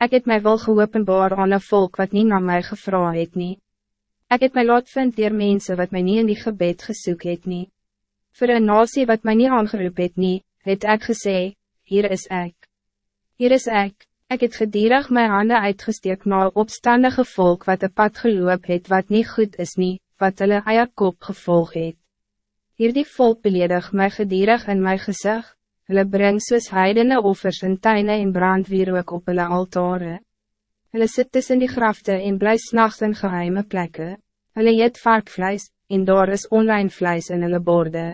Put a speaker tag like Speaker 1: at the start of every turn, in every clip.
Speaker 1: Ik heb mij wel geopenbaar aan een volk wat niet naar mij gevraagd het nie. Ik heb mij laat vind dier mensen wat mij niet in die gebed gesoek het nie. Voor een nasie wat mij niet aangeroep het nie, het ek gesê, hier is ik. Hier is ik. Ik het gedierig mijn handen uitgesteek na opstandige volk wat een pad geloop het wat niet goed is nie, wat hulle eie kop gevolg het. Hier die volk beledig my gedierig in my gezicht, hulle bring soos heidene offers in tuine en brandwierook op hulle altare. Hulle sit tussen die grafte en bly s'nachts in geheime plekken. Hulle eet varkvleis, en daar is onrein vleis in hulle borde.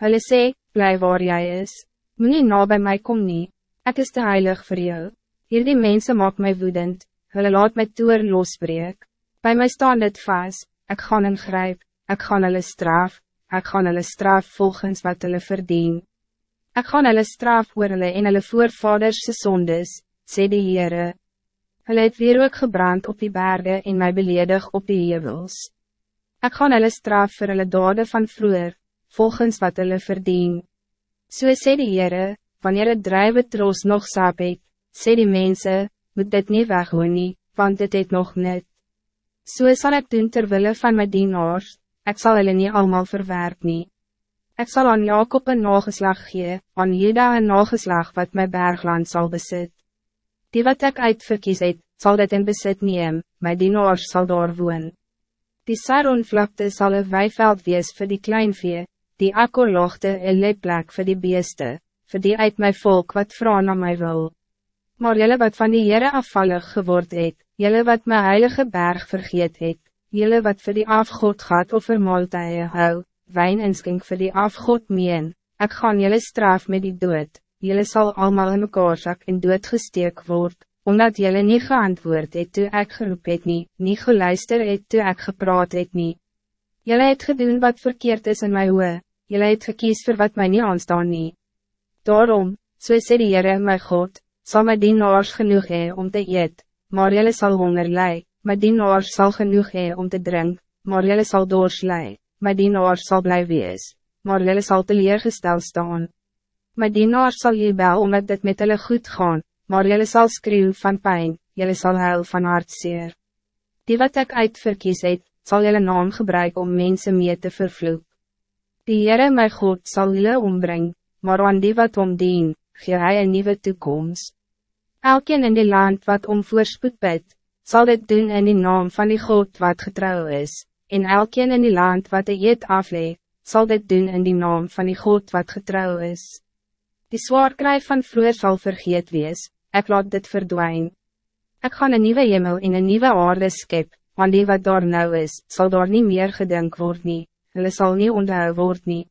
Speaker 1: Hulle sê, bly waar jy is, moet nie na by my kom nie, ek is te heilig voor jou. Hier die mense maak my woedend, hulle laat my toer losbreek. Bij my staan dit vast, ek gaan ingryp, ek gaan hulle straf, ek gaan hulle straf volgens wat hulle verdien. Ik gaan hulle straf oor hulle en hulle voorvaders se sondes, sê die Heere. Hulle het weer ook gebrand op die bergen en my beledig op die hevels. Ik gaan hulle straf voor hulle dade van vroeger, volgens wat hulle verdien. So sê die Heere, wanneer het drijven troos nog saap het, sê die mense, moet dit niet weghoen nie, want dit het nog net. So sal ek doen terwille van my dienaars, ek sal hulle nie allemaal verwerp nie. Ik zal aan Jacob een nageslag gee, aan Juda een nageslag wat mijn bergland zal bezit. Die wat ik uitverkies het, sal dit in besit neem, my dienaars sal daar woon. Die Saronvlakte sal een weiveld wees vir die kleinvee, die akkorloogte een leplek vir die beeste, vir die uit my volk wat vrouw na my wil. Maar jelle wat van die Heere afvallig geword het, jelle wat my heilige berg vergeet het, jelle wat vir die afgod gaat of vir maaltuie hou, wijn inskink vir die afgod meen, ek gaan jullie straf met die dood, jullie zal allemaal in mekaar zak en dood gesteek word, omdat jullie niet geantwoord het toe ek geroep het nie, nie geluister het toe ek gepraat het nie. Jullie het gedoen wat verkeerd is in my hoe, jullie het gekies voor wat mij niet aanstaan nie. Daarom, so sê die Heere my God, sal my dienaars genoeg hee om te eet, maar jullie zal honger lei, my dienaars sal genoeg hee om te drink, maar jullie zal doors lei my dienaar sal bly wees, maar jylle sal teleergestel staan. My dienaar sal jy bel omdat dit met hulle goed gaan, maar jylle sal skreeuw van pijn, jylle sal huil van hartseer. Die wat ik uitverkies het, sal jylle naam gebruiken om mensen mee te vervloek. Die Heere my God sal jylle ombring, maar aan die wat omdien, gee hy een nieuwe toekomst. Elkeen in die land wat om voorspoed bid, zal dit doen in die naam van die God wat getrouw is en elkeen in die land wat de eet aflee, zal dit doen in die naam van die God wat getrouw is. Die zwaarkrijg van vroeger zal vergeet wees, ik laat dit verdwijnen. Ik ga een nieuwe hemel in een nieuwe aarde skep, want die wat daar nou is, zal daar niet meer gedink word nie, hulle sal nie onthou word nie.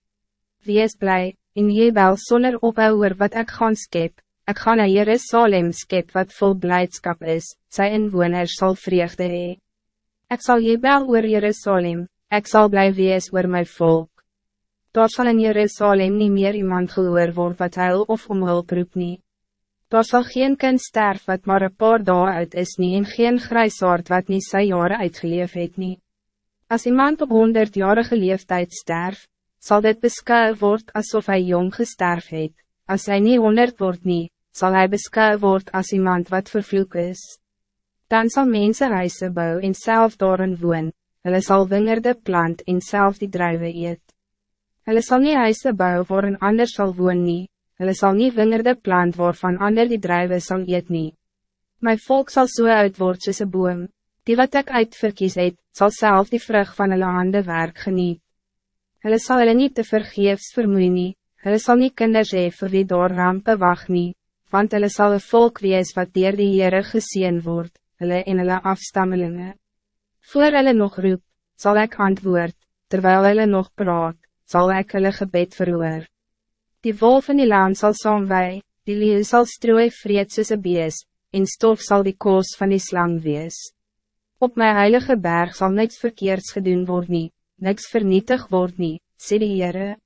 Speaker 1: Wees blij, in jebel sonder ophou oor wat ik gaan skep, ik ga naar Jerusalem skep wat vol blijdschap is, sy inwoners sal vreugde hee. Ik zal je bel oor Jerusalem, ik zal blijven wees oor my volk. Daar zal in Jerusalem niet meer iemand gehoor word wat huil of om hulp roep nie. Daar zal geen kind sterf wat maar een paar dagen uit is nie en geen grijsaard wat niet sy jare uitgeleef het nie. As iemand op honderdjarige leeftijd sterf, zal dit beskou word alsof hij jong gesterf het. As hy nie honderd word nie, sal hy beskou word as iemand wat vervloek is dan zal mensen huise bou en self daarin woon, hulle sal wingerde plant en self die druiven eet. Hulle sal nie huise bou waar een ander sal woon nie, hulle sal nie wingerde plant waarvan ander die druiven sal eet nie. My volk zal so uit word soos een boom, die wat ik uitverkies het, sal self die vrug van hulle hande werk geniet. Hulle sal hulle nie te vergeefs vermoei nie, hulle sal nie kinders hee vir wie door rampe wacht nie, want hulle sal een volk wees wat dier die Heere gezien wordt hulle en hulle afstammelingen. Voor hulle nog roep, zal ik antwoord, terwijl hulle nog praat, zal ik hulle gebed verhoor. Die wolf in die laan sal saamwij, die leeuw sal strooi vreed soos een bees, en stof zal die koos van die slang wees. Op mijn heilige berg zal niks verkeerds gedoen worden, niks vernietig worden, sê die Heere.